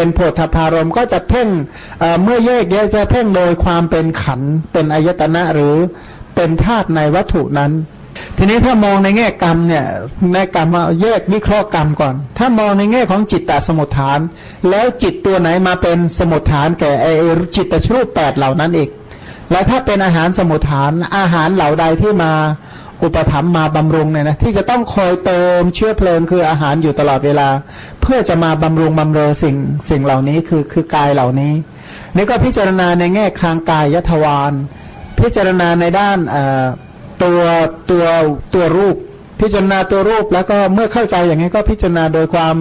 เป็นโพธพารมก็จะเพ่งเมื่อแยกแยะจะเพ่งโดยความเป็นขันเป็นอายตนะหรือเป็นธาตุในวัตถุนั้น ทีนี้ถ้ามองในแง่กรรมเนี่ยในกรรมว่าแยกวิเคราะห์กรรมก่อน ถ้ามองในแง่ของจิตตสมุทฐาน แล้วจิตตัวไหนมาเป็นสมุทฐานแก่ไอจิตตชรูปแปดเหล่านั้นอีก แล้วถ้าเป็นอาหารสมุทฐานอาหารเหล่าใดที่มา อุปถัมภ์มาบำรุงเนี่ยนะที่จะต้องคอยเติมเชื้อเพลิงคืออาหารอยู่ตลอดเวลา เพื่อจะมาบำรุงบำเรอสิ่งสิ่งเหล่านี้คือคือกายเหล่านี้นี่ก็พิจารณาในแง่คางกายยทวารพิจารณาในด้านตัวตัวตัวรูป พิจารณาตัวรูปแล้วก็เมื่อเข้าใจอย่างนี้ก็พิจารณาโดยความ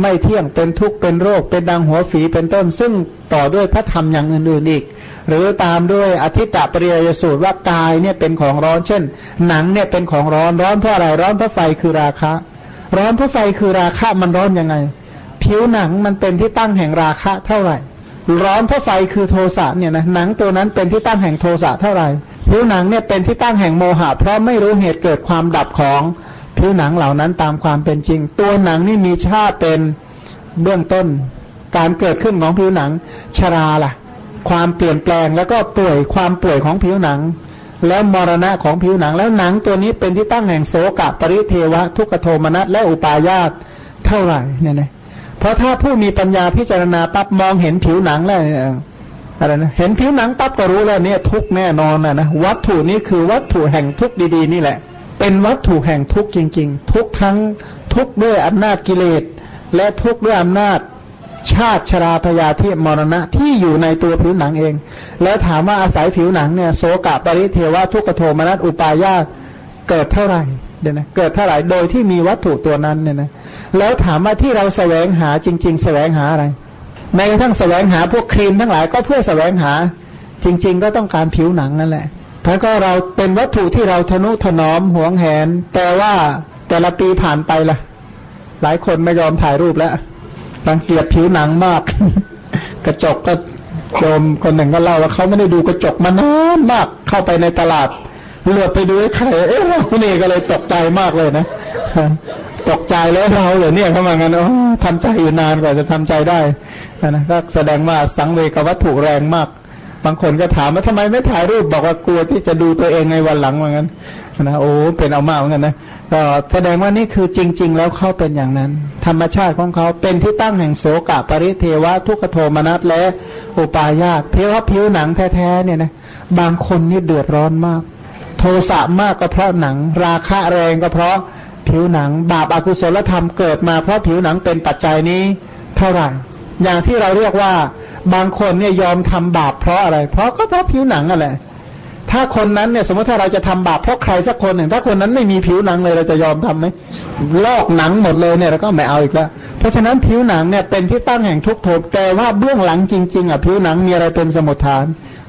ไม่เที่ยงเป็นทุกข์เป็นโรค เป็นดังหัวฝีเป็นต้น ซึ่งต่อด้วยพระธรรมอย่างอื่นๆอีก หรือตามด้วยอธิตตปริยสูตรว่ากายเนี่ยเป็นของร้อนเช่น หนังเนี่ยเป็นของร้อนร้อนเพราะอะไรร้อนเพราะไฟคือราคะ ร้อนเพราะไฟคือราคะมันร้อนยังไง ผิวหนังมันเป็นที่ตั้งแห่งราคะเท่าไหร่ ร้อนเพราะไฟคือโทสะเนี่ยนะหนังตัวนั้นเป็นที่ตั้งแห่งโทสะเท่าไหร่ผิวหนังเนี่ยเป็นที่ตั้งแห่งโมหะเพราะไม่รู้เหตุเกิดความดับของผิวหนังเหล่านั้นตามความเป็นจริง ตัวหนังนี่มีชาติเป็นเบื้องต้น การเกิดขึ้นของผิวหนังชราล่ะ ความเปลี่ยนแปลงแล้วก็ป่วยความป่วยของผิวหนัง แล้วมรณะของผิวหนัง แล้วหนังตัวนี้เป็นที่ตั้งแห่งโสกะปริเทวะ ทุกขโทมนัสและอุปาญาตเท่าไหร่เนี่ยนะเพราะถ้าผู้มีปัญญาพิจารณาปั๊บมองเห็นผิวหนังแล้วอะไรนะเห็นผิวหนังปั๊บก็รู้แล้วเนี่ยทุกแน่นอนนะนะวัตถุนี้คือวัตถุแห่งทุกดีๆ นี่แหละ เป็นวัตถุแห่งทุกจริง ๆ ทุกทั้งทุกด้วยอำนาจกิเลสและทุกด้วยอำนาจ ชาติชราพยาธิมรณะที่อยู่ในตัวผิวหนังเอง แล้วถามว่าอาศัยผิวหนังเนี่ยโสกะปริเทวะทุกโทมนัสอุปายาตเกิดเท่าไหร่เดี๋ยนะเกิดเท่าไหร่โดยที่มีวัตถุตัวนั้นเนี่ยนะแล้วถามว่าที่เราแสวงหาจริง ๆ แสวงหาอะไรแม้กระทั่งแสวงหาพวกครีมทั้งหลายก็เพื่อแสวงหา จริง ๆ ก็ต้องการผิวหนังนั่นแหละถ้าก็เราเป็นวัตถุที่เราทนุถนอมหวงแหน แต่ว่าแต่ละปีผ่านไปละหลายคนไม่ยอมถ่ายรูปแล้ว รังเกียจผิวหนังมาก กระจกก็โยมคนหนึ่งก็เล่าว่าเขาไม่ได้ดูกระจกมานานมากเข้าไปในตลาดเลือกไปดูไอ้ใครเอ๊ะเรานี่ก็เลยตกใจมากเลยนะตกใจแล้วเราเหรอเนี่ยเขามางั้นโอ้ทำใจอยู่นานกว่าจะทำใจได้นะก็แสดงว่าสังเวกวัตถุแรงมาก บางคนก็ถามว่าทำไมไม่ถ่ายรูปบอกว่ากลัวที่จะดูตัวเองในวันหลังเหมือนกันนะโอ้เป็นเอามากเหมือนกันนะก็แสดงว่านี่คือจริง ๆ แล้วเขาเป็นอย่างนั้น ธรรมชาติของเขาเป็นที่ตั้งแห่งโสกะปริเทวะทุกขโทมนัสและอุปาญาตเทวะผิวหนังแท้ๆเนี่ยนะบางคนนี่เดือดร้อนมาก โทสะมากก็เพราะหนัง ราคะแรงก็เพราะผิวหนัง บาปอากุศลธรรมเกิดมาเพราะผิวหนังเป็นปัจจัยนี้เท่าไหร่อย่างที่เราเรียกว่า บางคนเนี่ยยอมทำบาปเพราะอะไร เพราะก็เพราะผิวหนังอะไรถ้าคนนั้นเนี่ยสมมติถ้าเราจะทำบาปเพราะใครสักคนหนึ่ง ถ้าคนนั้นไม่มีผิวหนังเลยเราจะยอมทํำไหมลอกหนังหมดเลยเนี่ยเราก็ไม่เอาอีกแล้ว เพราะฉะนั้นผิวหนังเนี่ยเป็นที่ตั้งแห่งทุกโทษแต่ว่าเบื้องหลังจริงๆอะผิวหนังมีอะไรเป็นสมุทฐาน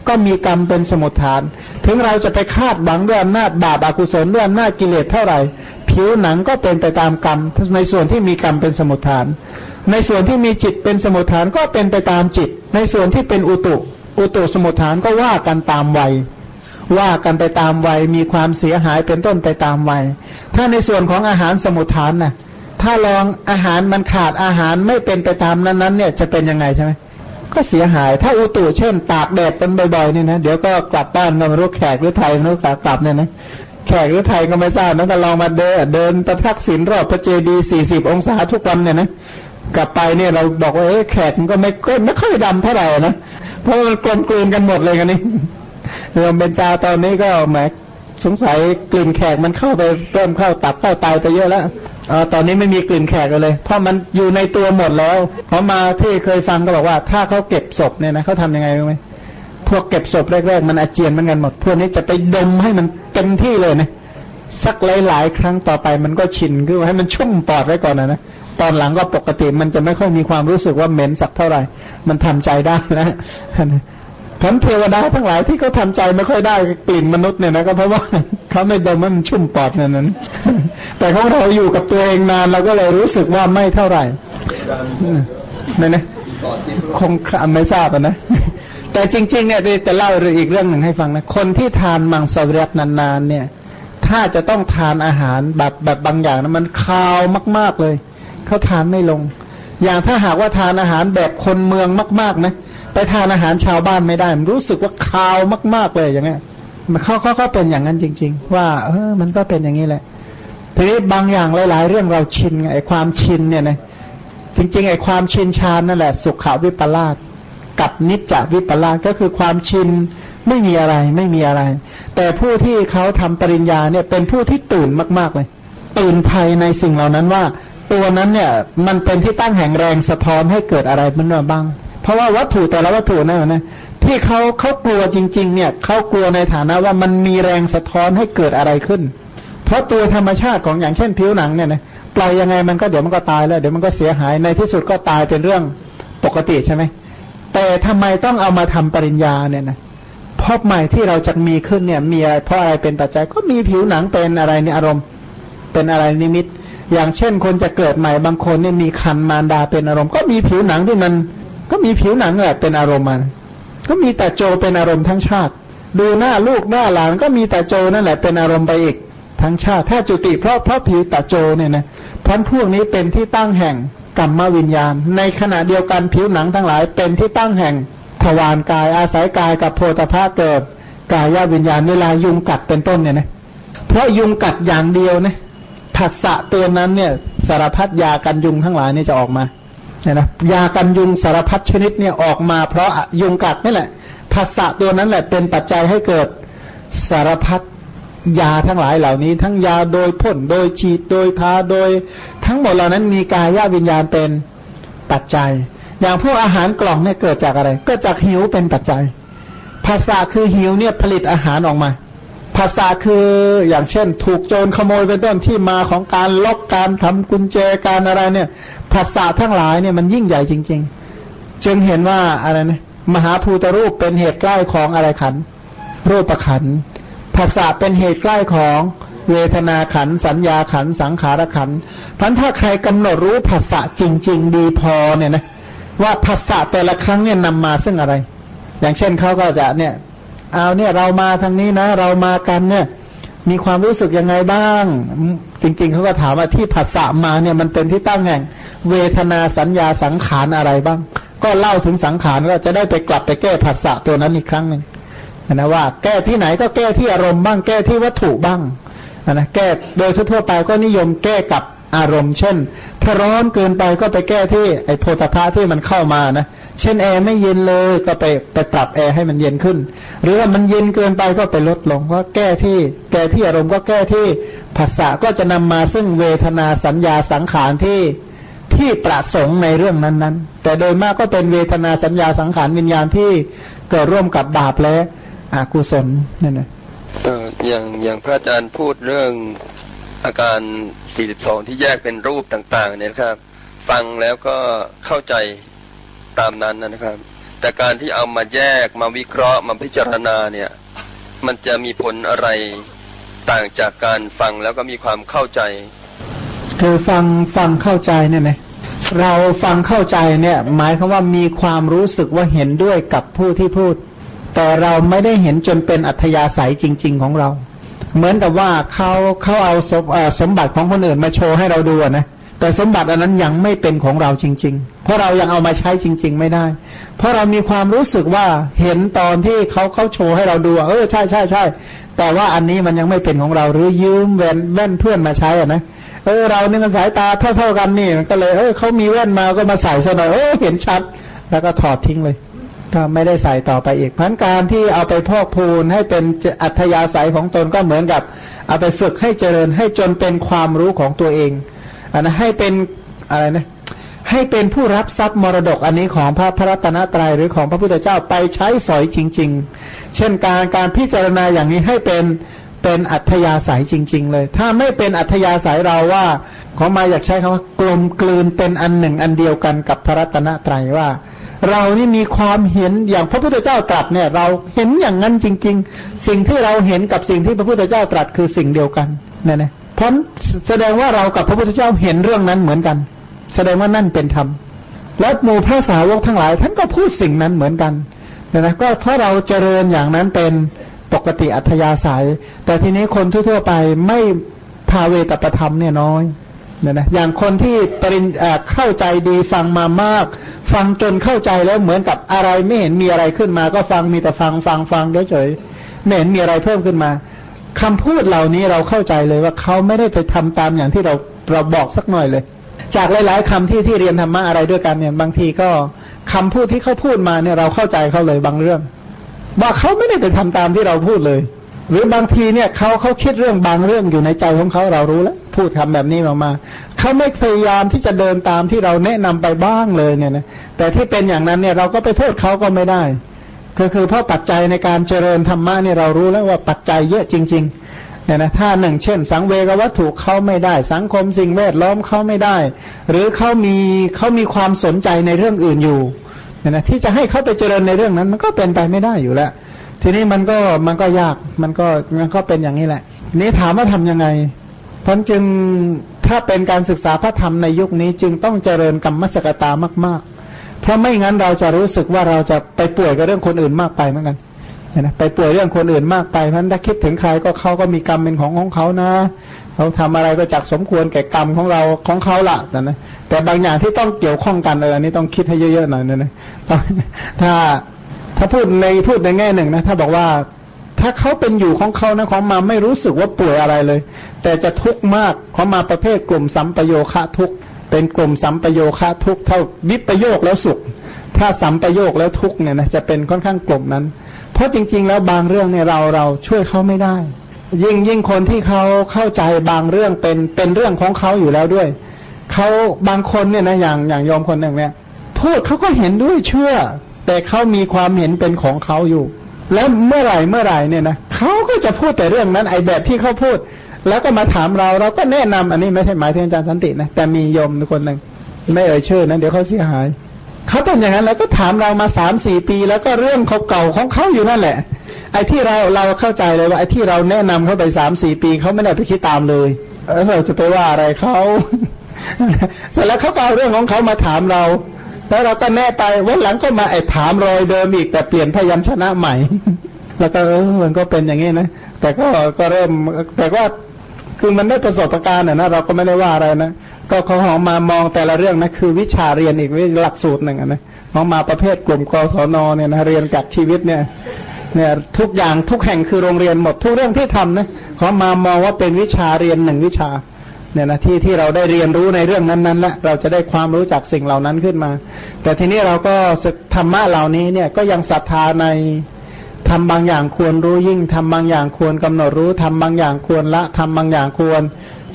ก็มีกรรมเป็นสมุทฐาน ถึงเราจะไปคาดหวังด้วยอำนาจบาปอกุศลด้วยอำนาจกิเลสเท่าไหร่ ผิวหนังก็เป็นไปตามกรรมในส่วนที่มีกรรมเป็นสมุทฐาน ในส่วนที่มีจิตเป็นสมุทฐานก็เป็นไปตามจิต ในส่วนที่เป็นอุตุ อุตุสมุทฐานก็ว่ากันตามวัย ว่ากันไปตามวัย มีความเสียหายเป็นต้นไปตามวัย ถ้าในส่วนของอาหารสมุทฐานนะ่ะ ถ้าลองอาหารมันขาดอาหารไม่เป็นไปตามนั้นๆเนี่ยจะเป็นยังไงใช่ไหมก็เสียหาย ถ้าอุตุเช่นตากแดดเป็นบ่อยๆนี่นะ เดี๋ยวก็กลับบ้านก็ไม่รู้แขกหรือไทยไม่รู้กลับเนี่ยนะแขกหรือไทยก็ไม่ทราบนะก็ลองมาเดินเดินประทักษิณรอบพระเจดีย์สี่สิบองศาทุกวันเนี่ยนะ กลับไปเนี่ยเราบอกว่าเอ๊ะแขกมันก็ไม่ไม่ค่อยดำเท่าไหร่นะเพราะมันกลมกลืนกันหมดเลยกันนี่โยมเบญจาตอนนี้ก็แหมสงสัยกลิ่นแขกมันเข้าไปเริ่มเข้าตับเข้าตายไปเยอะแล้วอตอนนี้ไม่มีกลิ่นแขกเลย เพราะมันอยู่ในตัวหมดแล้วพอมาที่เคยฟังก็บอกว่า ถ้าเขาเก็บศพเนี่ยนะเขาทำยังไงรู้ไหมพวกเก็บศพแรกๆมันอาเจียนเหมือนกันหมด พวกนี้จะไปดมให้มันเต็มที่เลยนะสักหลายๆ ครั้งต่อไปมันก็ชินคือให้มันชุ่มปอดไว้ก่อนนะนะ ตอนหลังก็ปกติมันจะไม่ค่อยมีความรู้สึกว่าเหม็นสักเท่าไหร่ มันทำใจได้นะทั้นเทวดาทั้งหลายที่เขาทาใจไม่ค่อยได้กลิ่นมนุษย์เนี่ยนะก็เพราะว่าเขาไม่ดมมันชุ่มปอดนั่นนั้น แต่ของเราอยู่กับตัวเองนานเราก็เลยรู้สึกว่าไม่เท่าไหร่นี่นะคงไม่ทราบนะแต่จริง ๆ เนี่ยจะเล่าอีกเรื่องหนึ่งให้ฟังนะคนที่ทานมังสวิรัตนานๆเนี่ย ถ้าจะต้องทานอาหารแบบแบบบางอย่างนะมันคาวมาก ๆเลย เขาทานไม่ลง อย่างถ้าหากว่าทานอาหารแบบคนเมืองมาก ๆ นะ ไปทานอาหารชาวบ้านไม่ได้มันรู้สึกว่าคาวมาก ๆเลยอย่างเงี้ยมันเขาเขาเขาเป็นอย่างนั้นจริง ๆ ว่า เออ มันก็เป็นอย่างนี้แหละทีนี้บางอย่างหลาย ๆ เรื่องเราชินไอ้ความชินเนี่ยนะจริงๆไอ้ความชินชาญนั่นแหละ สุขาวิปลาสกับนิจจวิปลาสก็คือความชินไม่มีอะไรไม่มีอะไร แต่ผู้ที่เขาทำปริญญาเนี่ยเป็นผู้ที่ตื่นมาก ๆเลย ตื่นภายในสิ่งเหล่านั้นว่า ตัวนั้นเนี่ย มันเป็นที่ตั้งแห่งแรงสะท้อนให้เกิดอะไรมันบ้าง เพราะว่าวัตถุแต่ละวัตถุนั่นนะที่เขาเขากลัวจริง ๆ เนี่ยเขากลัวในฐานะว่ามันมีแรงสะท้อนให้เกิดอะไรขึ้น เพราะตัวธรรมชาติของอย่างเช่นผิวหนังเนี่ยนะปล่อยยังไงมันก็เดี๋ยวมันก็ตายแล้วเดี๋ยวมันก็เสียหายในที่สุดก็ตายเป็นเรื่องปกติใช่ไหมแต่ทำไมต้องเอามาทำปริญญาเนี่ยนะพบใหม่ที่เราจะมีขึ้นเนี่ย มีอะไรเพราะอะไรเป็นปัจจัยก็มีผิวหนังเป็นอะไรในอารมณ์ เป็นอะไรนิมิต อย่างเช่นคนจะเกิดใหม่บางคนเนี่ยมีคันมารดาเป็นอารมณ์ ก็มีผิวหนังที่มัน ก็มีผิวหนังแหละเป็นอารมณ์มันก็มีแต่โจเป็นอารมณ์ทั้งชาติ ดูหน้าลูกหน้าหลานก็มีแต่โจนั่นแหละเป็นอารมณ์ไปอีกทั้งชาติ ถ้าจุติเพราะเพราะผิวแต่โจเนี่ยนะพันพวกนี้เป็นที่ตั้งแห่งกรรมวิญญาณ ในขณะเดียวกันผิวหนังทั้งหลายเป็นที่ตั้งแห่งทวารกายอาศัยกายกับโพธภาเกิดกายวิญญาณเวลายุงกัดเป็นต้นเนี่ยนะเพราะยุงกัดอย่างเดียวนะ ผัสสะตัวนั้นเนี่ย สารพัดยากันยุงทั้งหลายนี่จะออกมาเนี่ยนะยากันยุงสารพัดชนิดเนี่ยออกมาเพราะยุงกัดนี่แหละผัสสะตัวนั้นแหละเป็นปัจจัยให้เกิดสารพัดยาทั้งหลายเหล่านี้ ทั้งยาโดยพ่นโดยฉีดโดยทาโดย ทั้งหมดเหล่านั้นมีกายวิญญาณเป็นปัจจัย อย่างพวกอาหารกล่องเนี่ยเกิดจากอะไร ก็จากหิวเป็นปัจจัยภาษาคือหิวเนี่ยผลิตอาหารออกมา ภาษาคืออย่างเช่น ถูกโจรขโมยเป็นต้นที่มาของการล็อกการทำกุญแจการอะไรเนี่ยภาษาทั้งหลายเนี่ยมันยิ่งใหญ่จริง ๆ จึงเห็นว่าอะไรนะมหาภูตรูปเป็นเหตุใกล้ของอะไรขันรูปประขันภาษาเป็นเหตุใกล้ของเวทนาขันสัญญาขันสังขารขันพันถ้าใครกำหนดรู้ภาษาจริง ๆ ดีพอเนี่ยนะว่าภาษาแต่ละครั้งเนี่ยนำมาซึ่งอะไร อย่างเช่นเขาก็จะเนี่ย เอาเนี่ยเรามาทางนี้นะ เรามากันเนี่ย มีความรู้สึกยังไงบ้าง จริง ๆเขาก็ถามว่าที่ภาษามาเนี่ยมันเป็นที่ตั้งแห่ง เวทนาสัญญาสังขารอะไรบ้าง ก็เล่าถึงสังขารก็จะได้ไปกลับไปแก้ภาษาตัวนั้นอีกครั้งหนึ่งนะว่า แก้ที่ไหนก็แก้ที่อารมณ์บ้างแก้ที่วัตถุบ้างนะแก้โดยทั่วไปก็นิยมแก้กับ อารมณ์ เช่น ถ้าร้อนเกินไปก็ไปแก้ที่ไอโพธาภาที่มันเข้ามานะ เช่นแอร์ไม่เย็นเลยก็ไปไปปรับแอร์ให้มันเย็นขึ้น หรือว่ามันเย็นเกินไปก็ไปลดลงก็แก้ที่ แก้ที่อารมณ์ก็แก้ที่ภาษาก็จะนำมาซึ่งเวทนาสัญญาสังขารที่ที่ประสงค์ในเรื่องนั้นๆ แต่โดยมากก็เป็นเวทนาสัญญาสังขารวิญญาณที่เกิดร่วมกับบาปและอกุศลนั่นนะเอออย่างอย่างพระอาจารย์พูดเรื่อง อาการ 42 ที่แยกเป็นรูปต่างๆ เนี่ยครับ ฟังแล้วก็เข้าใจตามนั้นนะครับ แต่การที่เอามาแยกมาวิเคราะห์มาพิจารณาเนี่ย มันจะมีผลอะไรต่างจากการฟังแล้วก็มีความเข้าใจ คือฟังฟังเข้าใจเนี่ยนะเราฟังเข้าใจเนี่ย หมายคือว่ามีความรู้สึกว่าเห็นด้วยกับผู้ที่พูด แต่เราไม่ได้เห็นจนเป็นอัธยาศัยจริง ๆ ของเรา เหมือนกับว่าเขาเขาเอาสมสมบัติของคนอื่นมาโชว์ให้เราดูนะแต่สมบัติอันนั้นยังไม่เป็นของเราจริง ๆ เพราะเรายังเอามาใช้จริง ๆ ไม่ได้ เพราะเรามีความรู้สึกว่าเห็นตอนที่เขาเขาโชว์ให้เราดู เออใช่ใช่ใช่แต่ว่าอันนี้มันยังไม่เป็นของเราหรือยืมแว่นแว่นเพื่อนมาใช้อะนะเออเรานี่มันสายตาเท่าๆกันนี่ก็เลย เออเขามีแว่นมาก็มาใส่ซะหน่อยเออเห็นชัด แล้วก็ถอดทิ้งเลย ก็ไม่ได้ใส่ต่อไปอีกพันการที่เอาไปพอกพูนให้เป็นอัธยาศัยของตนก็เหมือนกับ เอาไปฝึกให้เจริญให้จนเป็นความรู้ของตัวเองอันนะให้เป็นอะไรนะให้เป็นผู้รับทรัพย์มรดกอันนี้ของพระพระรัตนตรัยหรือของพระพุทธเจ้าไปใช้สอยจริง ๆ เช่นการการพิจารณาอย่างนี้ให้เป็นเป็นอัธยาศัยจริง ๆ เลย ถ้าไม่เป็นอัธยาศัยเราว่า ของมาอยากใช้คำว่ากลมกลืนเป็นอันหนึ่งอันเดียวกันกับพระรัตนตรัยว่า เรานี่มีความเห็นอย่างพระพุทธเจ้าตรัสเนี่ย เราเห็นอย่างนั้นจริง ๆ สิ่งที่เราเห็นกับสิ่งที่พระพุทธเจ้าตรัสคือสิ่งเดียวกันเนี่ยนะเพราะแสดงว่าเรากับพระพุทธเจ้าเห็นเรื่องนั้นเหมือนกัน แสดงว่านั่นเป็นธรรมและหมู่พระสาวกทั้งหลาย ท่านก็พูดสิ่งนั้นเหมือนกันเนี่ยนะก็เพราะเราเจริญอย่างนั้นเป็นปกติอัธยาศัย แต่ทีนี้คนทั่วๆไปไม่พาเวตประธรรมเนี่ยน้อย เนี่ยนะอย่างคนที่ปริญเข้าใจดีฟังมามาก ฟังจนเข้าใจแล้วเหมือนกับอะไรไม่เห็นมีอะไรขึ้นมา ก็ฟังมีแต่ฟังฟังฟังเฉยไม่เห็นมีอะไรเพิ่มขึ้นมาคำพูดเหล่านี้เราเข้าใจเลยว่าเขาไม่ได้ไปทำตามอย่างที่เราเราบอกสักหน่อยเลย จากหลาย ๆคำที่ที่เรียนธรรมะอะไรด้วยกันเนี่ย บางทีก็คำพูดที่เขาพูดมาเนี่ยเราเข้าใจเขาเลยบางเรื่องว่าเขาไม่ได้ไปทำตามที่เราพูดเลย หรือบางทีเนี่ยเขาเขาคิดเรื่องบางเรื่องอยู่ในใจของเขาเรารู้แล้ว พูดคำแบบนี้ออกมาเขาไม่พยายามที่จะเดินตามที่เราแนะนำไปบ้างเลยเนี่ยนะแต่ที่เป็นอย่างนั้นเนี่ยเราก็ไปโทษเขาก็ไม่ได้ก็คือเพราะปัจจัยในการเจริญธรรมะเนี่ยเรารู้แล้วว่าปัจจัยเยอะจริง ๆเนี่ยนะถ้าหนึ่งเช่น สังเวกวัตถุเขาไม่ได้ สังคมสิ่งแวดล้อมเขาไม่ได้ หรือเขามีเขามีความสนใจในเรื่องอื่นอยู่เนี่ยนะที่จะให้เขาไปเจริญในเรื่องนั้น มันก็เป็นไปไม่ได้อยู่แล้ว ทีนี้มันก็มันก็ยากมันก็มันก็เป็นอย่างนี้แหละ นี้ถามว่าทํำยังไงเพราะจึงถ้าเป็นการศึกษาพระธรรมในยุคนี้จึงต้องเจริญกรรมสกตามาก ๆ เพราะไม่งั้นเราจะรู้สึกว่าเราจะไปป่วยกับเรื่องคนอื่นมากไปเหมือนกันนไหมไปป่วยเรื่องคนอื่นมากไปเพราะถ้าคิดถึงใครก็เขาก็มีกรรมเป็นของของเขานะเขาทำอะไรก็จักสมควรแก่กรรมของเราของเขาละแต่นะแต่บางอย่างที่ต้องเกี่ยวข้องกันเอออันนี้ต้องคิดให้เยอะๆหน่อยนะถ้า ถ้าพูดในพูดในแง่หนึ่งนะถ้าบอกว่าถ้าเขาเป็นอยู่ของเขานะของมาไม่รู้สึกว่าป่วยอะไรเลย แต่จะทุกข์มากเขามาประเภทกลุ่มสัมปโยคะทุกข์เป็นกลุ่มสัมปโยคะทุกข์เท่าวิปโยคแล้วสุข ถ้าสัมปโยคแล้วทุกข์เนี่ยนะจะเป็นค่อนข้างกลุ่มนั้น เพราะจริง ๆ แล้วบางเรื่องเนี่ยเราเราช่วยเขาไม่ได้ ยิ่งยิ่งคนที่เขาเข้าใจบางเรื่องเป็นเป็นเรื่องของเขาอยู่แล้วด้วยเขาบางคนเนี่ยนะอย่างอย่างยอมคนหนึ่งเนี่ยพูดเขาก็เห็นด้วยเชื่อ แต่เขามีความเห็นเป็นของเขาอยู่ แล้วเมื่อไหร่เมื่อไหร่เนี่ยนะเขาก็จะพูดแต่เรื่องนั้นไอ้แบบที่เขาพูด แล้วก็มาถามเราเราก็แนะนำอันนี้ไม่ใช่หมายถึงอาจารย์สันตินะแต่มีโยมคนหนึ่งไม่เอ่ยชื่อนะเดี๋ยวเขาเสียหายเขาเป็นอย่างนั้นแล้วก็ถามเรามาสามสี่ปี แล้วก็เรื่องเขาเก่าของเขาอยู่นั่นแหละ ไอ้ที่เราเราเข้าใจเลยว่าไอ้ที่เราแนะนำเขาไปสามสี่ปีเขาไม่ได้ไปคิดตามเลยเออเราจะไปว่าอะไรเขาเสร็จแล้วเขาก็เอาเรื่องของเขามาถามเรา แล้วเราก็แน่ไปวันหลังก็มาไอ้ถามรอยเดิมอีกแต่เปลี่ยนพยัญชนะใหม่ แล้วก็เออมันก็เป็นอย่างนี้นะ แต่ก็ก็เริ่มแต่ว่าคือมันได้ประสบการณ์นะ เราก็ไม่ได้ว่าอะไรนะ ก็เขาหอมมามองแต่ละเรื่องนะคือวิชาเรียนอีกวิหลักสูตรหนึ่งนะมองมาประเภทกลุ่มกศนเนี่ยนะเรียนกับชีวิตเนี่ยเนี่ยทุกอย่างทุกแห่งคือโรงเรียนหมดทุกเรื่องที่ทำนะเขามามองว่าเป็นวิชาเรียนหนึ่งวิชา เนี่ยนะที่ที่เราได้เรียนรู้ในเรื่องนั้นๆและเราจะได้ความรู้จักสิ่งเหล่านั้นขึ้นมา แต่ทีนี้เราก็ธรรมะเหล่านี้เนี่ยก็ยังศรัทธาในทำบางอย่างควรรู้ยิ่งทำบางอย่างควรกำหนดรู้ทำบางอย่างควรละทำบางอย่างควร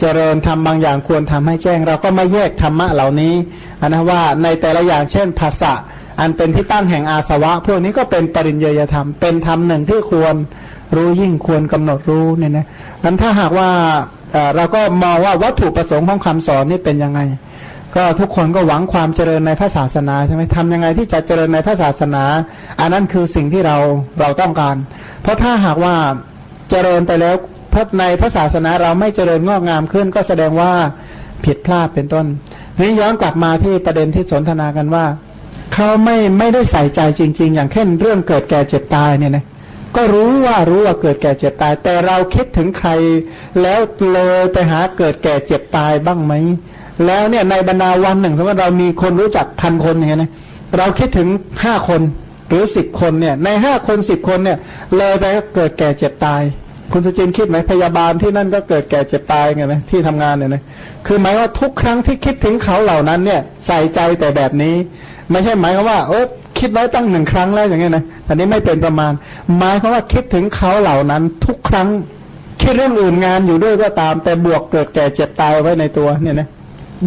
เจริญทำบางอย่างควรทำให้แจ้ง เราก็ไม่แยกธรรมะเหล่านี้นนะว่าในแต่ละอย่างเช่นภาษะอันเป็นที่ตั้งแห่งอาสวะ พวกนี้ก็เป็นปริญญาธรรม เป็นธรรมหนึ่งที่ควรรู้ยิ่งควรกำหนดรู้เนี่ยนะนั้นถ้าหากว่า เราก็มองว่าวัตถุประสงค์ของคำสอนนี่เป็นยังไง ก็ทุกคนก็หวังความเจริญในพระศาสนาใช่ไหมทำยังไงที่จะเจริญในพระศาสนา อันนั้นคือสิ่งที่เราเราต้องการ เพราะถ้าหากว่าเจริญไปแล้วพในพระศาสนาเราไม่เจริญงอกงามขึ้น ก็แสดงว่าผิดพลาดเป็นต้นนี้ย้อนกลับมาที่ประเด็นที่สนทนากันว่าเขาไม่ไม่ได้ใส่ใจจริง ๆ อย่างเช่นเรื่องเกิดแก่เจ็บตายเนี่ยนะ ก็รู้ว่ารู้ว่าเกิดแก่เจ็บตาย แต่เราคิดถึงใคร แล้วเลยไปหาเกิดแก่เจ็บตายบ้างไหมแล้วเนี่ยในบรรดาวันหนึ่ง สมมติเรามีคนรู้จักพันคนอย่างเงี้ยนะเราคิดถึงห้าคนหรือสิบคนเนี่ย ในห้าคนสิบคนเนี่ย เลยไปก็เกิดแก่เจ็บตาย คุณสุจินคิดไหมพยาบาลที่นั่นก็เกิดแก่เจ็บตายไงนะที่ทำงานเนี่ยนะคือหมายว่าทุกครั้งที่คิดถึงเขาเหล่านั้นเนี่ย ใส่ใจแต่แบบนี้ ไม่ใช่หมายว่าโอ้ คิดไว้ตั้งหนึ่งครั้งแล้วอย่างเงี้ยนะอันนี้ไม่เป็นประมาณ หมายความว่าคิดถึงเขาเหล่านั้นทุกครั้งคิดเรื่องอื่นงานอยู่ด้วยก็ตาม แต่บวกเกิดแก่เจ็บตายไว้ในตัวเนี่ยนะ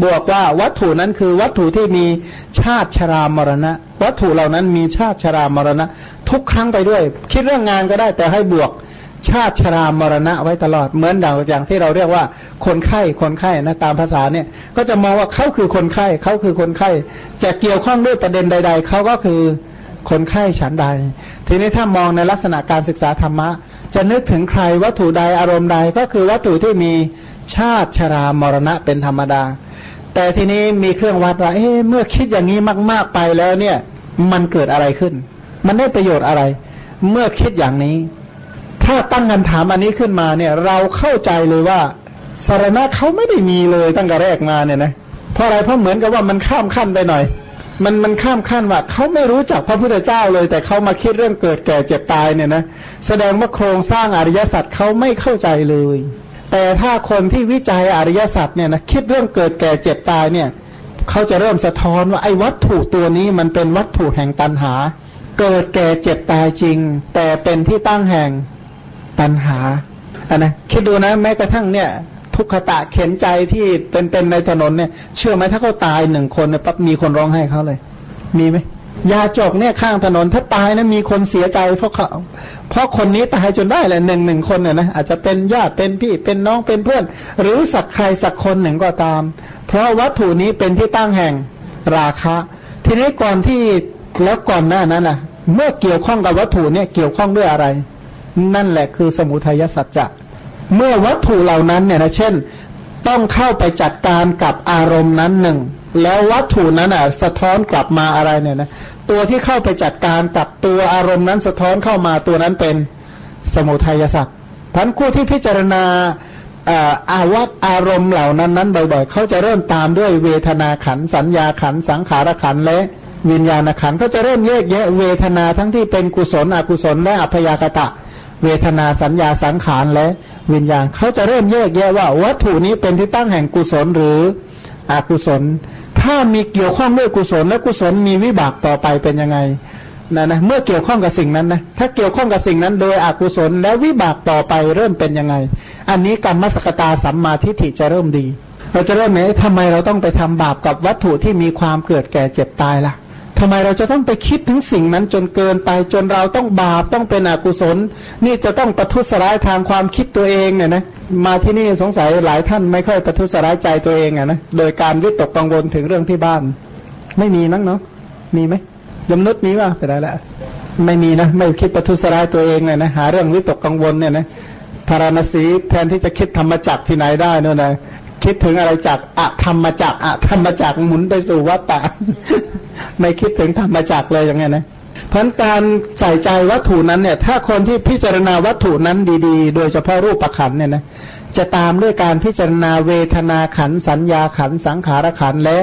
บวกว่าวัตถุนั้นคือวัตถุที่มีชาติชรามรณะ วัตถุเหล่านั้นมีชาติชรามรณะ ทุกครั้งไปด้วย คิดเรื่องงานก็ได้แต่ให้บวก ชาติชรามรณะไว้ตลอดเหมือนอย่างที่เราเรียกว่าคนไข้คนไข้นะตามภาษาเนี่ยก็จะมองว่าเขาคือคนไข้เขาคือคนไข้จะเกี่ยวข้องด้วยประเด็นใด ๆเขาก็คือคนไข้ฉันใด ทีนี้ถ้ามองในลักษณะการศึกษาธรรมะ จะนึกถึงใครวัตถุใดอารมณ์ใดก็คือวัตถุที่มีชาติชรามรณะเป็นธรรมดา แต่ทีนี้มีเครื่องวัดว่าเอ๊ะเมื่อคิดอย่างนี้มาก ๆไปแล้วเนี่ย มันเกิดอะไรขึ้น มันได้ประโยชน์อะไร เมื่อคิดอย่างนี้ ถ้าตั้งคำถามอันนี้ขึ้นมาเนี่ย เราเข้าใจเลยว่าสารณะเขาไม่ได้มีเลยตั้งแต่แรกมาเนี่ยนะเพราะอะไรเพราะเหมือนกับว่ามันข้ามขั้นไปหน่อย มันมันข้ามขั้นว่าเขาไม่รู้จักพระพุทธเจ้าเลย แต่เขามาคิดเรื่องเกิดแก่เจ็บตายเนี่ยนะแสดงว่าโครงสร้างอริยสัจเขาไม่เข้าใจเลย แต่ถ้าคนที่วิจัยอริยสัจเนี่ยนะคิดเรื่องเกิดแก่เจ็บตายเนี่ยเขาจะเริ่มสะท้อนว่าไอ้วัตถุตัวนี้มันเป็นวัตถุแห่งตันหา เกิดแก่เจ็บตายจริง แต่เป็นที่ตั้งแห่ง ตันหาอันนะคิดดูนะ แม้กระทั่งเนี่ย ทุกขตะเข็นใจที่เป็นๆในถนนเนี่ย เชื่อไหมถ้าเขาตายหนึ่งคนเนี่ยปั๊บมีคนร้องไห้เขาเลย มีไหมยาจกเนี่ยข้างถนนถ้าตายนะมีคนเสียใจเพราะเขาเพราะคนนี้ตายจนได้แหละหนึ่งหนึ่งคนเนี่ยนะอาจจะเป็นญาติเป็นพี่เป็นน้องเป็นเพื่อน หรือสักใครสักคนหนึ่งก็ตาม เพราะวัตถุนี้เป็นที่ตั้งแห่งราคะ ทีนี้ก่อนที่แล้วก่อนหน้านั้นนะเมื่อเกี่ยวข้องกับวัตถุเนี่ยเกี่ยวข้องด้วยอะไร นั่นแหละคือสมุทัยสัจจะเมื่อวัตถุเหล่านั้นเนี่ยนะเช่น ต้องเข้าไปจัดการกับอารมณ์นั้นหนึ่งแล้ววัตถุนั้นอะสะท้อนกลับมาอะไรเนี่ยนะตัวที่เข้าไปจัดการกับตัวอารมณ์นั้นสะท้อนเข้ามาตัวนั้นเป็นสมุทัยสัตว์พันคู่ที่พิจารณาอาวัตอารมณ์เหล่านั้นนั้นบ่อยๆเขาจะเริ่มตามด้วยเวทนาขันสัญญาขันสังขารขันและวิญญาณขันเขาจะเริ่มแยกแยะเวทนาทั้งที่เป็นกุศลอกุศลและอัพยากตะ เวทนาสัญญาสังขารและวิญญาณเขาจะเริ่มแยกแยะว่า วัตถุนี้เป็นที่ตั้งแห่งกุศลหรืออกุศล ถ้ามีเกี่ยวข้องด้วยกุศล และกุศลมีวิบากต่อไปเป็นยังไงนะนะเมื่อเกี่ยวข้องกับสิ่งนั้นนะถ้าเกี่ยวข้องกับสิ่งนั้นโดยอกุศลแล้ววิบากต่อไปเริ่มเป็นยังไง อันนี้กรรมสกตาสัมมาทิฏฐิจะเริ่มดี เราจะเริ่มไหมทำไมเราต้องไปทำบาปกับวัตถุที่มีความเกิดแก่เจ็บตายล่ะ ทำไมเราจะต้องไปคิดถึงสิ่งนั้นจนเกินไปจนเราต้องบาปต้องเป็นอกุศล นี่จะต้องประทุษร้ายทางความคิดตัวเองเนี่ยนะมาที่นี่สงสัยหลายท่านไม่ค่อยประทุษร้ายใจตัวเองอะนะโดยการวิตกกังวลถึงเรื่องที่บ้าน ไม่มีนั่งเนาะมีไหมยมนุษย์มีว่าไปได้ละไม่มีนะไม่คิดประทุษร้ายตัวเองเลยนะหาเรื่องวิตกกังวลเนี่ยนะพาราณสีแทนที่จะคิดธรรมจักที่ไหนได้นู่นนะ คิดถึงอะไรจากอะธรรมจักอะธรรมจักหมุนไปสู่วัฏฏะไม่คิดถึงธรรมจักเลยอย่างเงี้ยนะเพราะการใส่ใจวัตถุนั้นเนี่ย ถ้าคนที่พิจารณาวัตถุนั้นดีๆ โดยเฉพาะรูปประคันเนี่ยนะจะตามด้วยการพิจารณาเวทนาขันสัญญาขันสังขารขันและ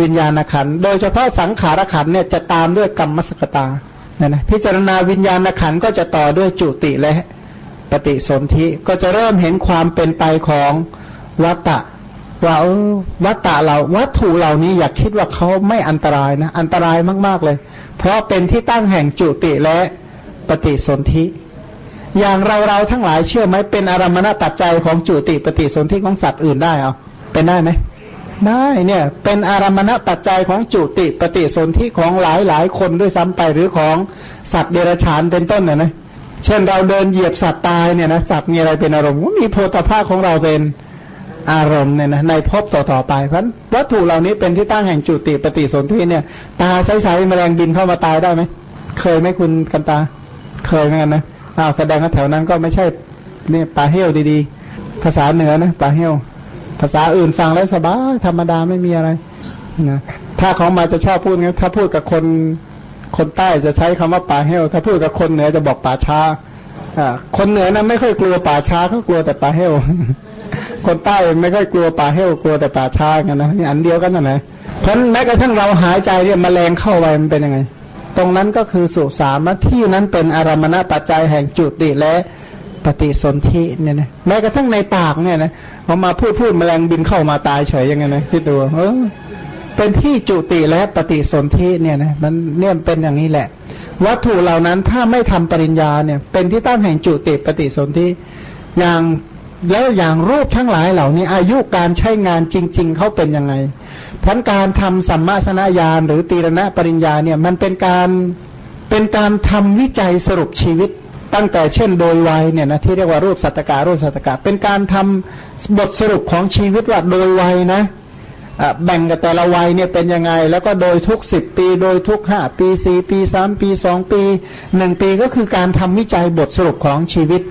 วิญญาณขันโดยเฉพาะสังขารขันเนี่ยจะตามด้วยกรรมสกตาเนี่ยนะพิจารณาวิญญาณขันก็จะต่อด้วยจุติและปฏิสนธิก็จะเริ่มเห็นความเป็นไปของวัตตะ ว่าเออวัตตะเราวัตถุเหล่านี้อย่าคิดว่าเขาไม่อันตรายนะ อันตรายมาก ๆเลย เพราะเป็นที่ตั้งแห่งจุติและปฏิสนธิ อย่างเราเราทั้งหลายเชื่อไหมเป็นอารมณปัจจัยของจุติปฏิสนธิของสัตว์อื่นได้เอาเป็นได้ไหมได้เนี่ย เป็นอารมณปัจจัยของจุติปฏิสนธิของหลายหลายคนด้วยซ้ำไปหรือของสัตว์เดรัจฉานเป็นต้นเนี่ยนะเช่นเราเดินเหยียบสัตว์ตายเนี่ยนะสัตว์มีอะไรเป็นอารมณ์มีโพธาภาคของเราเป็น อารมณ์เนี่ยนะในภพต่อๆไปเพราะวัตถุเหล่านี้เป็นที่ตั้งแห่งจุติปฏิสนธิเนี่ย ตาใสๆแมลงบินเข้ามาตายได้ไหมเคยไหมคุณกันตา เคยเหมือนกันนะอ้าวแสดงว่าแถวนั้นก็ไม่ใช่เนี่ยปลาเหี้ยวดีๆ ภาษาเหนือนะปลาเหี้ยวภาษาอื่นฟังแล้วสบายธรรมดาไม่มีอะไรนะถ้าของมาจะชอบพูดไงถ้าพูดกับคนคนใต้จะใช้คำว่าป่าเหี้ยวถ้าพูดกับคนเหนือจะบอกป่าช้าอ่าคนเหนือนะไม่ค่อยกลัวป่าช้าเขากลัวแต่ป่าเหี้ยว คนใต้ไม่ค่อยกลัวป่าเหี้ยวกลัวแต่ป่าช้ากันนะอันเดียวกันนะนะเพราะแม้กระทั่งเราหายใจเนี่ยมแมลงเข้าไปมันเป็นยังไง ตรงนั้นก็คือสุสามที่นั้นเป็นอารมณปัจจัยแห่งจุติและปฏิสนธิเนี่ยนะแม้กระทั่งในปากเนี่ยนะพอมาพูดพูดแมลงบินเข้ามาตายเฉยยังไงนะที่ตัวเออเป็นที่จุติและปฏิสนธิเนี่ยนะมันเนี่ยเป็นอย่างนี้แหละ วัตถุเหล่านั้นถ้าไม่ทำปริญญาเนี่ย เป็นที่ตั้งแห่งจุติปฏิสนธิอย่าง แล้วอย่างรูปทั้งหลายเหล่านี้อายุการใช้งานจริง ๆเขาเป็นยังไงพันการทำสัมมาสนญาณหรือตีรณะปริญญาเนี่ยมันเป็นการเป็นการทำวิจัยสรุปชีวิตตั้งแต่เช่นโดยวัยเนี่ยนะที่เรียกว่ารูปสัตการูปสัตกาเป็นการทำบทสรุปของชีวิตว่าโดยวัยนะแบ่งกับแต่ละวัยเนี่ยเป็นยังไง แล้วก็โดยทุกสิบปี โดยทุกห้าปีสี่ปีสามปีสองปีหนึ่งปีก็คือการทำวิจัยบทสรุปของชีวิต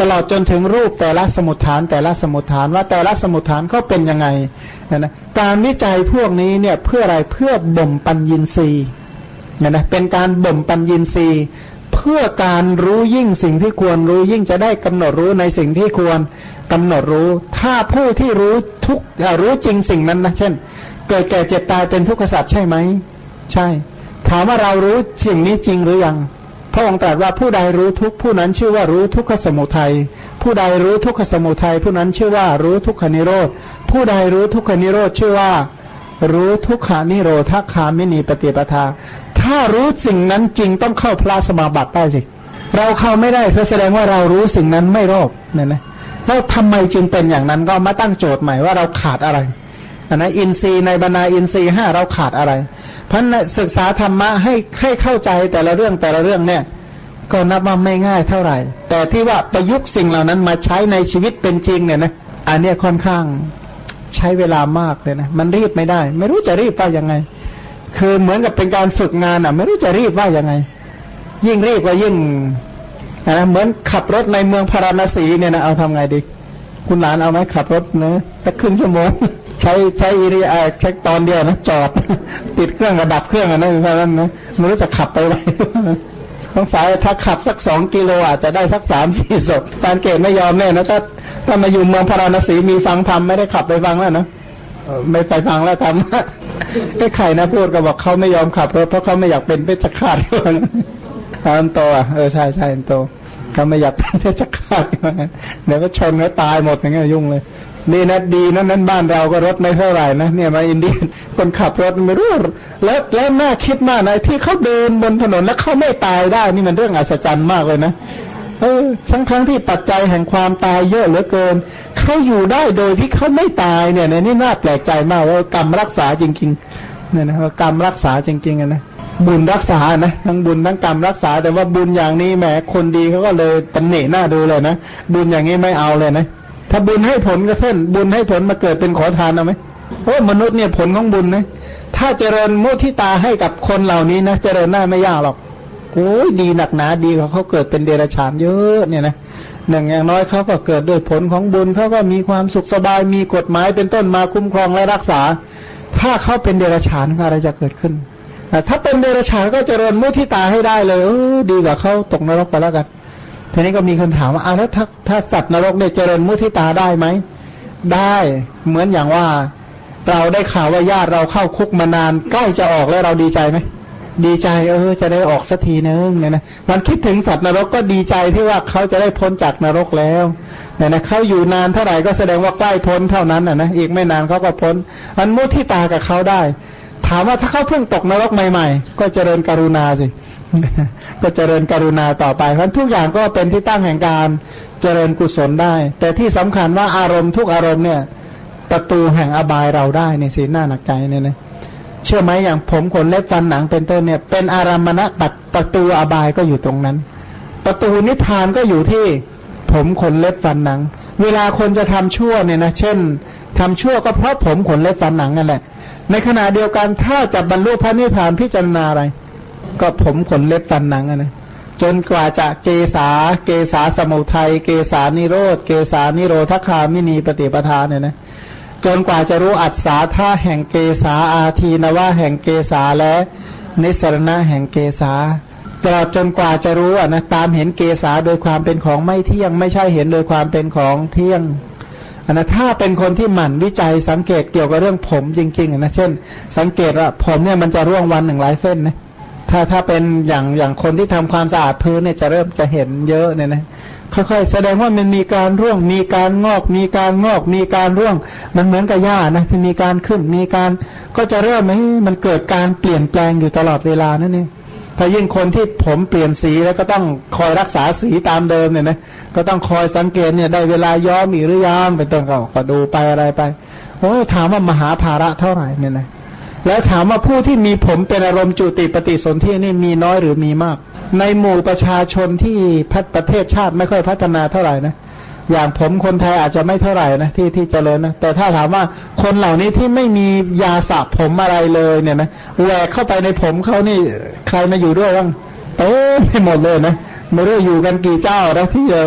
ตลอดจนถึงรูปแต่ละสมุทฐานแต่ละสมุทฐานว่าแต่ละสมุทฐานเขาเป็นยังไงนะการวิจัยพวกนี้เนี่ยเพื่ออะไรเพื่อบ่มปัญญินทรีย์นะเป็นการบ่มปัญญินทรีย์เพื่อการรู้ยิ่งสิ่งที่ควรรู้ยิ่งจะได้กำหนดรู้ในสิ่งที่ควรกำหนดรู้ ถ้าผู้ที่รู้ทุกรู้จริงสิ่งนั้นนะเช่น เกิดแก่เจ็บตายเป็นทุกขสัตว์ใช่ไหมใช่ ถามว่าเรารู้สิ่งนี้จริงหรือยัง พระองค์ตรัสว่าผู้ใดรู้ทุกผู้นั้นชื่อว่ารู้ทุกขสมุทัยผู้ใดรู้ทุกขสมุทัยผู้นั้นชื่อว่ารู้ทุกขนิโรธผู้ใดรู้ทุกขนิโรธชื่อว่า รู้ทุกขานิโรธคามินีปฏิปทา ถ้ารู้สิ่งนั้นจริงต้องเข้าพระสมาบัติได้สิเราเข้าไม่ได้แสดงว่าเรารู้สิ่งนั้นไม่รอบเนี่ยนะแล้วทำไมจึงเป็นอย่างนั้นก็มาตั้งโจทย์ใหม่ว่าเราขาดอะไรอันนะอินทรีย์ในบรรดาอินทรีย์ห้าเราขาดอะไร พราะศึกษาธรรมะให้ให้เข้าใจแต่ละเรื่องแต่ละเรื่องเนี่ย ก็นับว่าไม่ง่ายเท่าไหร่ แต่ที่ว่าประยุกต์สิ่งเหล่านั้นมาใช้ในชีวิตเป็นจริงเนี่ยนะอันนี้ค่อนข้างใช้เวลามากเลยนะมันรีบไม่ได้ ไม่รู้จะรีบว่ายังไง คือเหมือนกับเป็นการฝึกงานอะ ไม่รู้จะรีบว่ายังไง ยิ่งรีบก็ยิ่งนะเหมือนขับรถในเมืองพาราณสีเนี่ยนะเอาทำไงดี คุณหลานเอาไหมขับรถเนะสักครึ่งชั่วโมง ใช้ใช้อีรีไอเช็คตอนเดียวนะจอด ติดเครื่องกระดับเครื่องอันนั้นเท่านั้นนะไม่รู้จะขับไปไหวสงสัยถ้าขับสักสองกิโลอาจจะได้สักสามสี่ศพตานเกตไม่ยอมแน่นะถ้าถ้ามาอยู่เมืองพาราณสีมีฟังธรรมไม่ได้ขับไปฟังแล้วนะไม่ไปฟังแล้วทำไอ้ไข่นะพูดก็บอกเขาไม่ยอมขับรถเพราะเขาไม่อยากเป็นเพชฌฆาตทำโตอะเออใช่ใช่โตเขาไม่อยากเป็นเพชฌฆาตเดี๋ยวก็ชนก็ตายหมดอย่างเงี้ยยุ่งเลย นี่นะดีนะนั้นบ้านเราก็รถไม่เท่าไหร่นะเนี่ยมาอินเดียคนขับรถไม่รู้แล้วแล้วน่าคิดมากนะที่เขาเดินบนถนนแล้วเขาไม่ตายได้ นี่มันเรื่องอัศจรรย์มากเลยนะเออทั้งทั้งที่ปัจจัยแห่งความตายเยอะเหลือเกินเขาอยู่ได้โดยที่เขาไม่ตายเนี่ยนี่น่าแปลกใจมากว่ากรรมรักษาจริงๆเนี่ยนะว่ากรรมรักษาจริงๆนะบุญรักษานะทั้งบุญทั้งกรรมรักษาแต่ว่าบุญอย่างนี้แหมคนดีเขาก็เลยตำหนิหน้าดูเลยนะบุญอย่างนี้ไม่เอาเลยนะ ถ้าบุญให้ผลก็เส้นบุญให้ผลมาเกิดเป็นขอทานเอาไหมเพราะมนุษย์เนี่ยผลของบุญนะถ้าเจริญมุทิตาให้กับคนเหล่านี้นะเจริญหน้าไม่ยากหรอกโอ้ยดีหนักหนาดีเขาเขาเกิดเป็นเดรัจฉานเยอะเนี่ยนะหนึ่งอย่างน้อยเขาก็เกิดด้วยผลของบุญเขาก็มีความสุขสบายมีกฎหมายเป็นต้นมาคุ้มครองและรักษา ถ้าเขาเป็นเดรัจฉานอะไรจะเกิดขึ้นถ้าเป็นเดรัจฉานก็เจริญมุทิตาให้ได้เลยเออดีกว่าเขาตกนรกไปแล้วกัน ทีนี้ก็มีคนถามว่าอ้าวแล้วถ้าถ้าสัตว์นรกเนี่ยเจริญมุทิตาได้ไหม ได้เหมือนอย่างว่า เราได้ข่าวว่าญาติเราเข้าคุกมานานใกล้จะออกแล้วเราดีใจไหมดีใจเออจะได้ออกสักทีนึงเนี่ยนะมันคิดถึงสัตว์นรกก็ดีใจที่ว่าเขาจะได้พ้นจากนรกแล้วเนี่ยนะเขาอยู่นานเท่าไหร่ก็แสดงว่าใกล้พ้นเท่านั้นอะนะอีกไม่นานเขาก็พ้น อันมุทิตากับเขาได้ ถามว่าถ้าเขาเพิ่งตกนรกใหม่ ๆ ก็เจริญกรุณาสิ ก็เจริญกรุณาต่อไปเพราะทุกอย่างก็เป็นที่ตั้งแห่งการเจริญกุศลได้ แต่ที่สำคัญว่าอารมณ์ทุกอารมณ์เนี่ย ประตูแห่งอบายเราได้ในสีหน้าหนักใจเนี่ยนะเชื่อไหมอย่างผมขนเล็บฟันหนังเป็นต้นเนี่ย เป็นอารามณะปัดประตูอบายก็อยู่ตรงนั้น ประตูนิพพานก็อยู่ที่ผมขนเล็บฟันหนัง เวลาคนจะทำชั่วเนี่ยนะเช่นทำชั่วก็เพราะผมขนเล็บฟันหนังนั่นแหละ ในขณะเดียวกันถ้าจะบรรลุพระนิพพานพิจารณาอะไร ก็ผมขนเล็บฟันหนังนะจนกว่าจะเกษาเกษาสมุทัยเกษานิโรธเกษานิโรธคามินีปฏิปทานเนี่ยนะจนกว่าจะรู้อัศาท่าแห่งเกษาอาทีนว่าแห่งเกษาและนิสรณะแห่งเกษาตลอดจนกว่าจะรู้อะนะตามเห็นเกษาโดยความเป็นของไม่เที่ยง ไม่ใช่เห็นโดยความเป็นของเที่ยงอันนะถ้าเป็นคนที่หมั่นวิจัยสังเกตเกี่ยวกับเรื่องผมจริงๆนะเช่น สังเกตว่าผมเนี่ยมันจะร่วงวันหนึ่งหลายเส้นนะ ถ้าถ้าเป็นอย่างอย่างคนที่ทำความสะอาดพื้นเนี่ยจะเริ่มจะเห็นเยอะเนี่ยนะค่อยๆ แสดงว่ามันมีการร่วง มีการงอก มีการงอก มีการร่วง มันเหมือนกับหญ้านะที่มีการขึ้น มีการก็จะเริ่มไหมมันเกิดการเปลี่ยนแปลงอยู่ตลอดเวลานั่นเองถ้ายิ่งคนที่ผมเปลี่ยนสีแล้วก็ต้องคอยรักษาสีตามเดิมเนี่ยนะก็ต้องคอยสังเกตเนี่ยได้เวลาย้อมอีกหรือยังเป็นต้นก็ดูไปอะไรไปโอ้ถามว่ามหาภาระเท่าไหร่เนี่ยนะ แล้วถามว่าผู้ที่มีผมเป็นอารมณ์จุติปฏิสนธินี่มีน้อยหรือมีมาก ในหมู่ประชาชนที่พัฒประเทศชาติไม่ค่อยพัฒนาเท่าไหร่นะอย่างผมคนไทยอาจจะไม่เท่าไหร่นะที่ที่เจริญนะแต่ถ้าถามว่าคนเหล่านี้ที่ไม่มียาสระผมอะไรเลยเนี่ยนะแหวกเข้าไปในผมเขานี่ใครมาอยู่ด้วยบ้างเต็มไปหมดเลยนะไม่รู้อยู่กันกี่เจ้านะที่จะ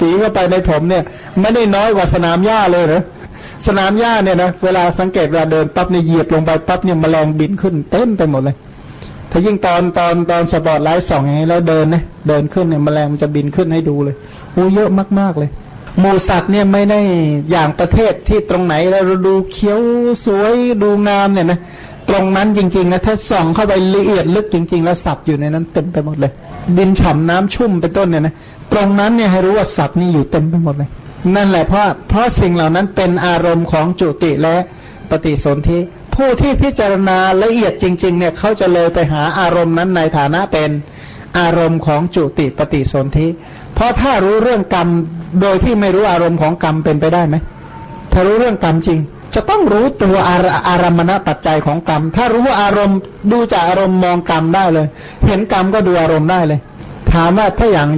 ตีเข้าไปในผมเนี่ย ไม่ได้น้อยกว่าสนามหญ้าเลยนะ สนามหญ้าเนี่ยนะเวลาสังเกตเวลาเดินปั๊บเนี่ยเหยียบลงไปปั๊บเนี่ยแมลงบินขึ้นเต็มไปหมดเลย ถ้ายิ่งตอนตอนตอนสปอร์ตไลท์ส่องอย่างนี้แล้วเดินนะเดินขึ้นเนี่ยแมลงมันจะบินขึ้นให้ดูเลยโอ้เยอะมากๆเลยหมู่สัตว์เนี่ยไม่ได้อย่างประเทศที่ตรงไหนแล้วเราดูเขียวสวยดูงามเนี่ยนะตรงนั้นจริงๆนะถ้าส่องเข้าไปละเอียดลึกจริง ๆ แล้วสัตว์อยู่ในนั้นเต็มไปหมดเลย ดินฉ่ำน้ำชุ่มเป็นต้นเนี่ยนะตรงนั้นเนี่ยให้รู้ว่าสัตว์นี่อยู่เต็มไปหมดเลย นั่นแหละเพราะเพราะสิ่งเหล่านั้นเป็นอารมณ์ของจุติและปฏิสนธิผู้ที่พิจารณาละเอียดจริง ๆ เนี่ยเขาจะเลยไปหาอารมณ์นั้นในฐานะเป็นอารมณ์ของจุติปฏิสนธิเพราะถ้ารู้เรื่องกรรมโดยที่ไม่รู้อารมณ์ของกรรมเป็นไปได้ไหมถ้ารู้เรื่องกรรมจริง จะต้องรู้ตัวอารอารมณปัจจัยของกรรม ถ้ารู้ว่าอารมณ์ดูจากอารมณ์มองกรรมได้เลย เห็นกรรมก็ดูอารมณ์ได้เลย ถามว่าถ้าอย่าง